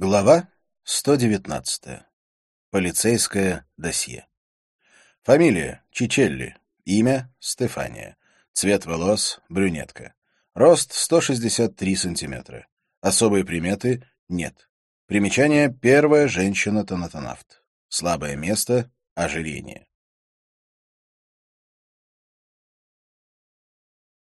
Глава 119. Полицейское досье. Фамилия — Чичелли. Имя — Стефания. Цвет волос — брюнетка. Рост — 163 сантиметра. Особые приметы — нет. Примечание — первая женщина-тонатонавт. Слабое место — ожирение.